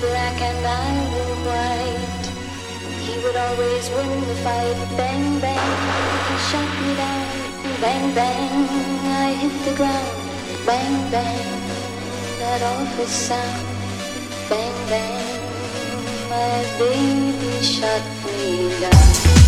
black and I wore white. He would always win the fight. Bang, bang, he shot me down. Bang, bang, I hit the ground. Bang, bang, that awful sound. Bang, bang, my baby shot me down.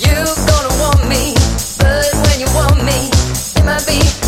you gonna want me, but when you want me, it might be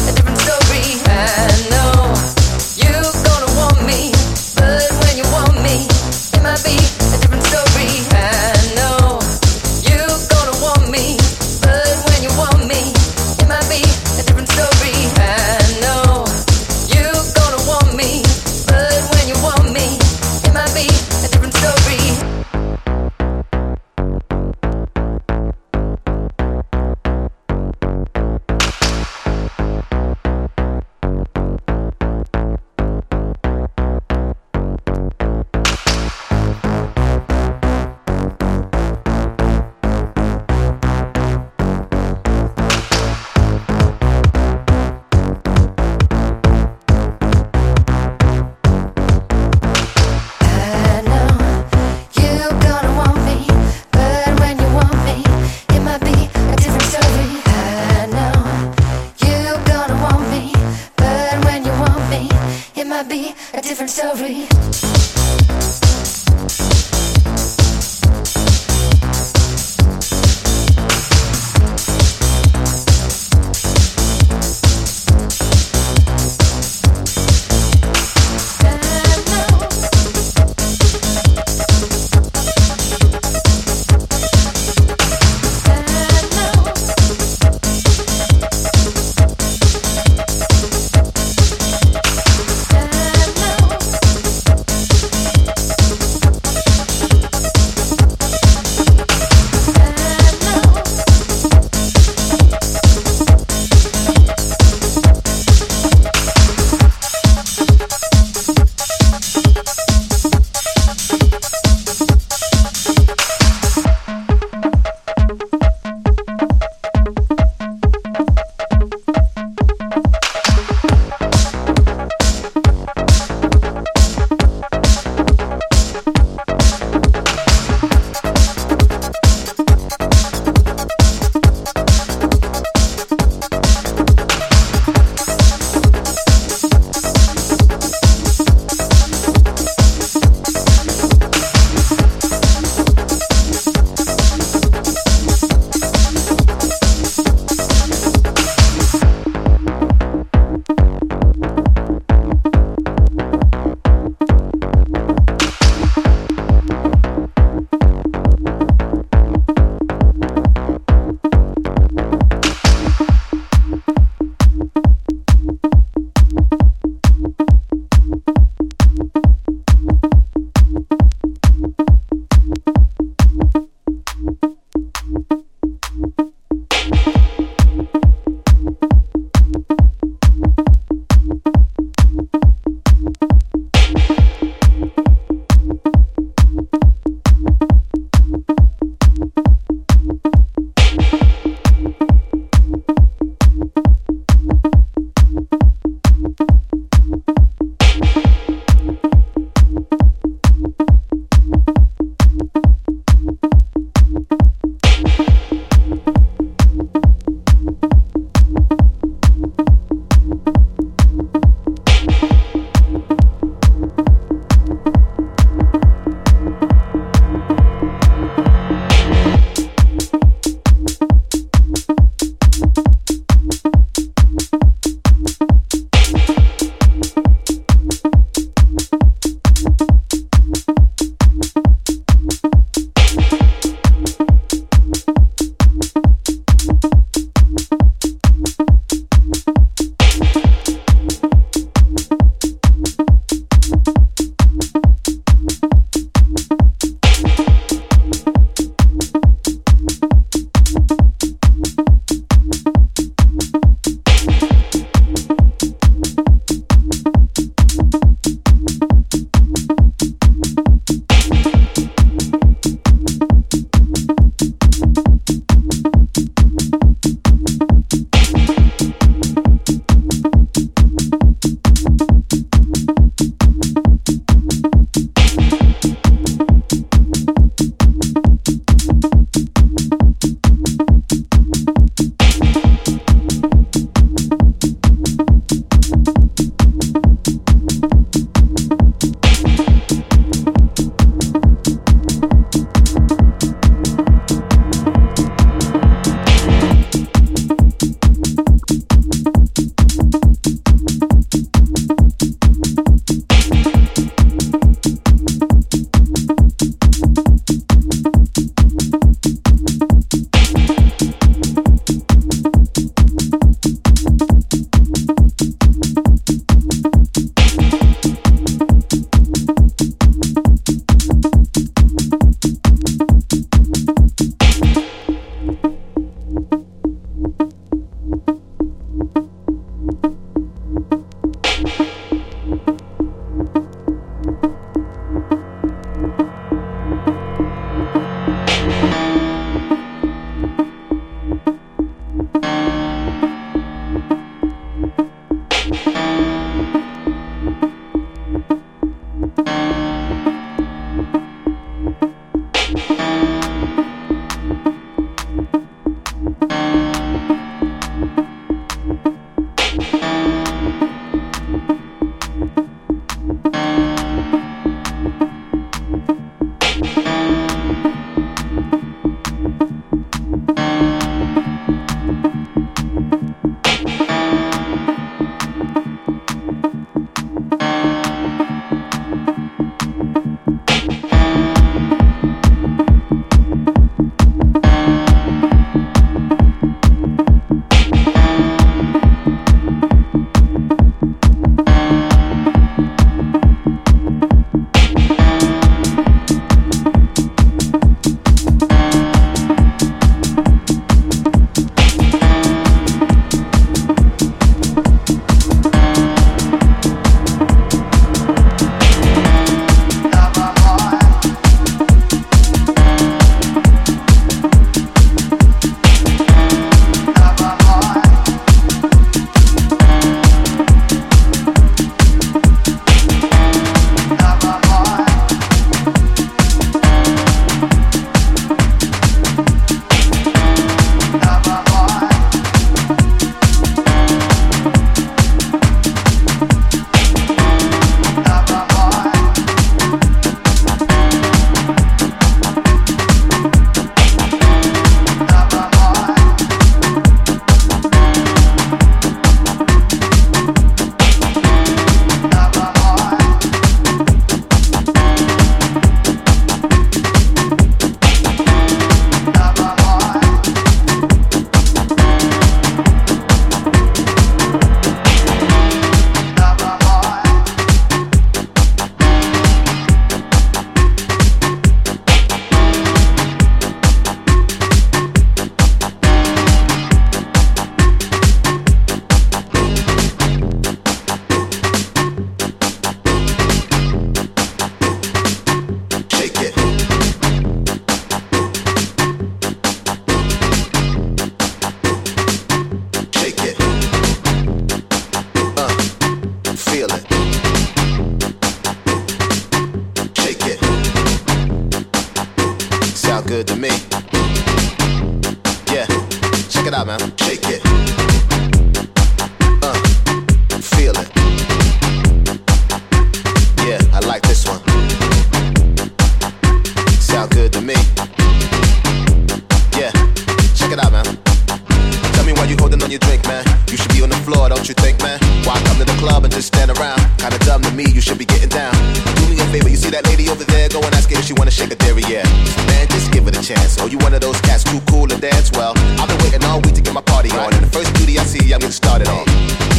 that lady over there? Go and ask her if she wanna shake a derriere. Man, just give it a chance. Oh, you one of those cats too cool to dance? Well, I've been waiting all week to get my party on. And the first beauty I see, I'm getting started on.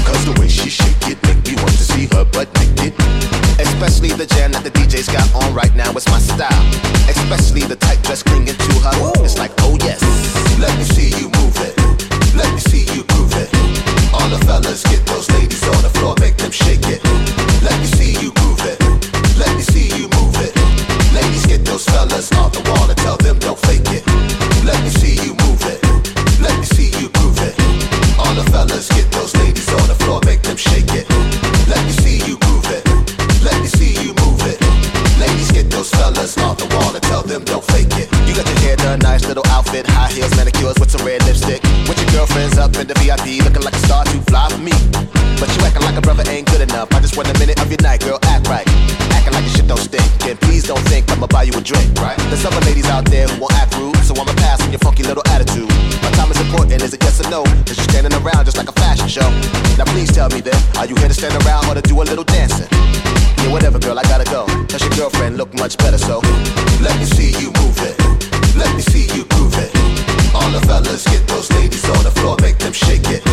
Cause the way she shake it make me want to see her butt naked. Especially the jam that the DJ's got on right now, it's my style. Especially the tight dress clinging to her. It's like, oh yes, let me see you move it. Let me see you groove it. All the fellas get those ladies on the floor, make them shake outfit, high heels, manicures with some red lipstick. With your girlfriends up in the VIP, looking like a star too fly for me. But you acting like a brother ain't good enough. I just want a minute of your night, girl, act right. Acting like your shit don't stink. And please don't think I'ma buy you a drink, right? There's other ladies out there who won't act rude, so I'ma pass on your funky little attitude. My time is important, is it yes or no? Cause you're standing around just like a fashion show. Now please tell me then, are you here to stand around or to do a little dancing? Yeah, whatever, girl, I gotta go. Cause your girlfriend look much better, so let me see you move it. Let me see you groove it. All the fellas get those ladies on the floor, make them shake it.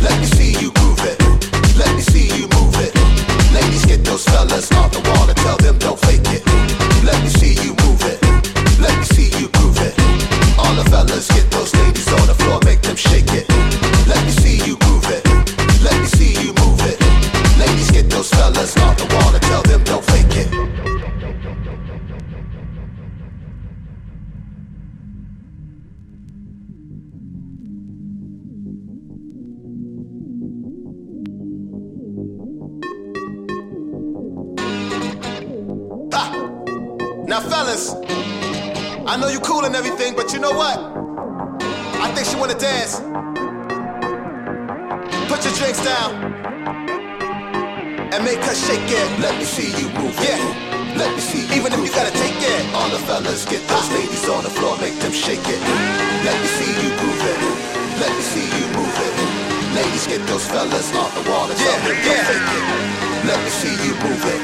Let me see you groove it. Let me see you move it. Ladies get those fellas the wall and tell them don't fake it. Let me see you move it. Let me see you groove it. All the fellas get those ladies on the floor, make them shake it. Let me see you groove it. Let me see you move it. Ladies get those fellas the Now, fellas, I know you cool and everything, but you know what? I think she wanna dance. Put your drinks down and make her shake it. Let me see you move it. Yeah. Let me see you Even if you gotta take it. All the fellas get those ladies on the floor, make them shake it. Let me see you groove it. Let me see you move it. Ladies get those fellas off the wall and tell them don't fake it. Let me see you move it.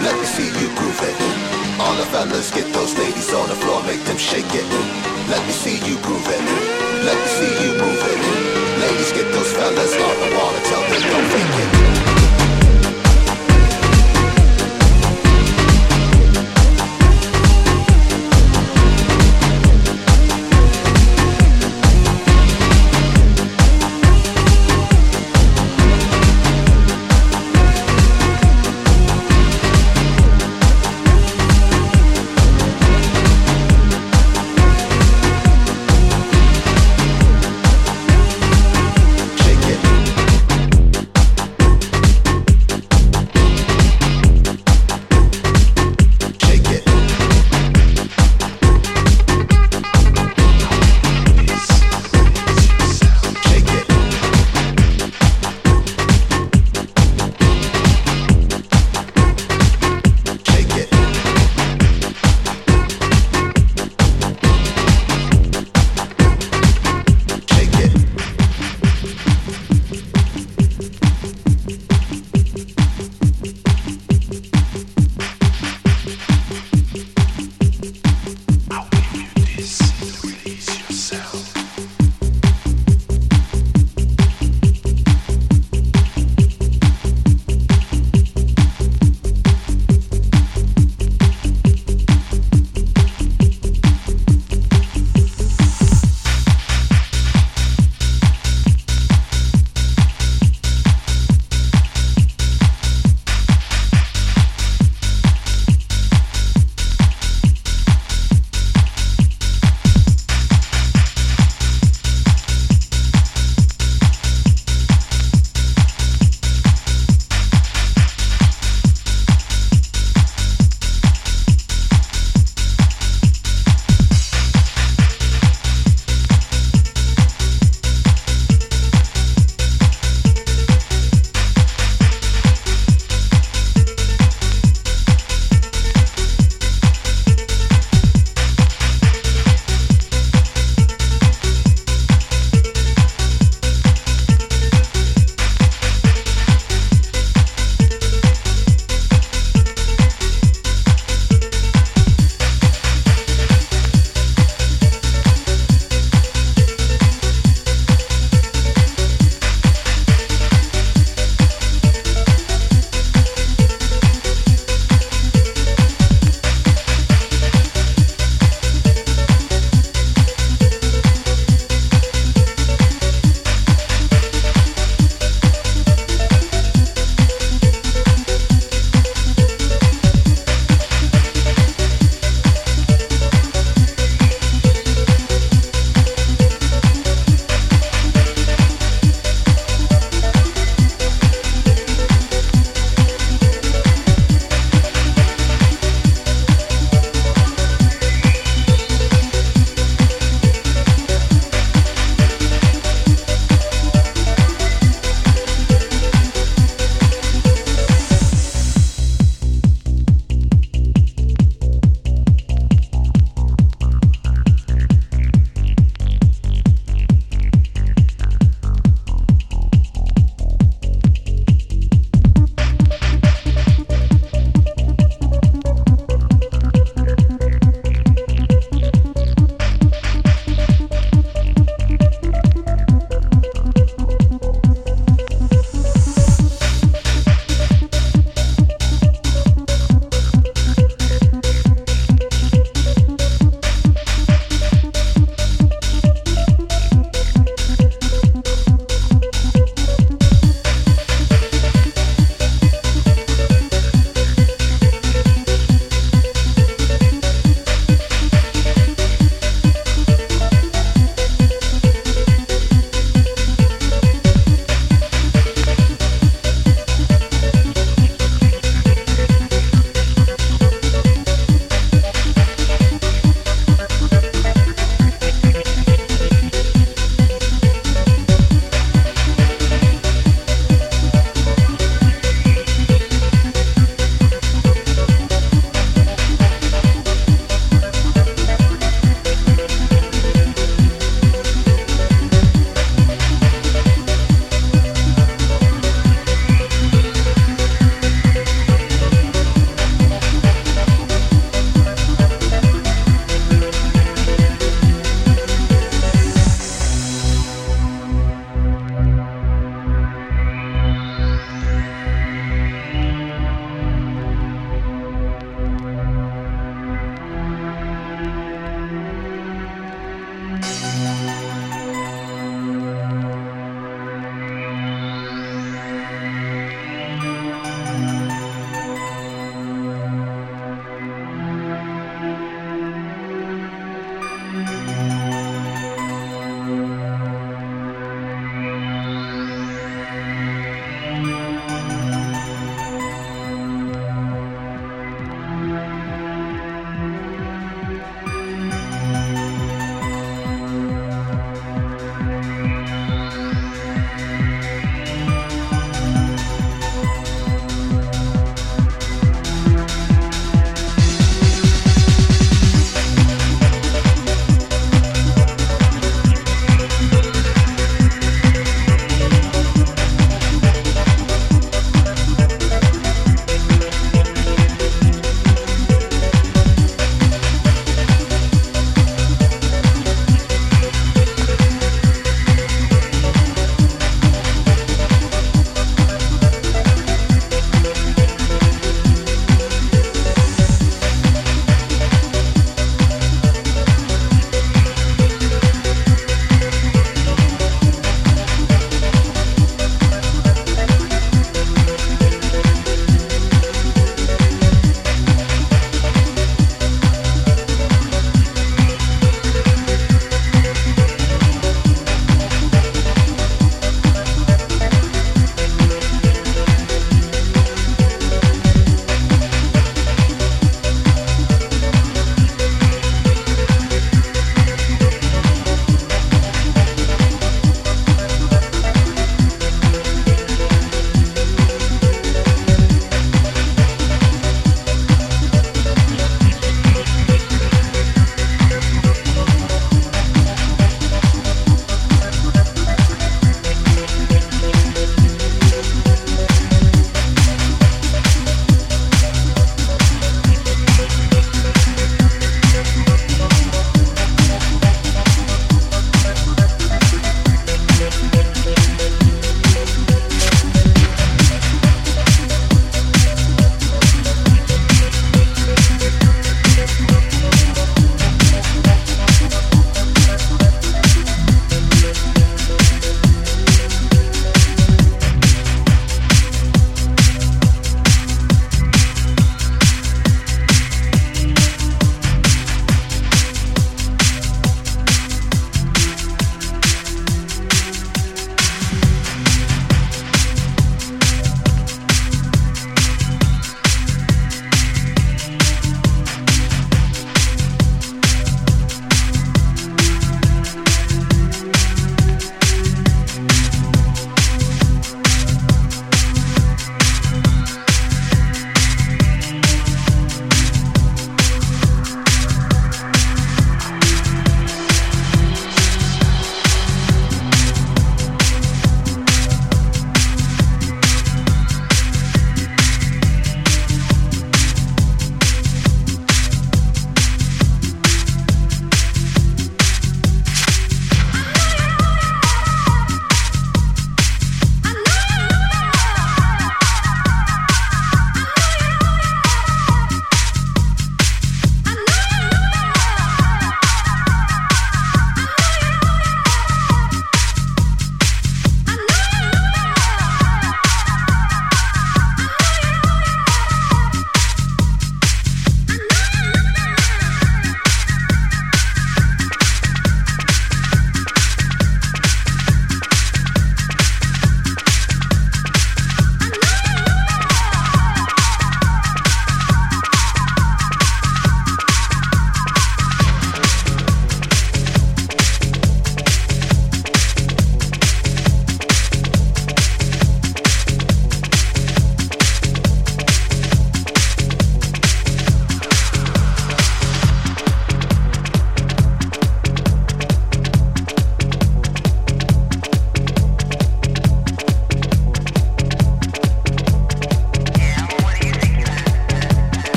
Let me see you groove it. All the fellas get those ladies on the floor, make them shake it. Let me see you groove it. Let me see you move it. Ladies get those fellas off the wall and tell them don't fake it.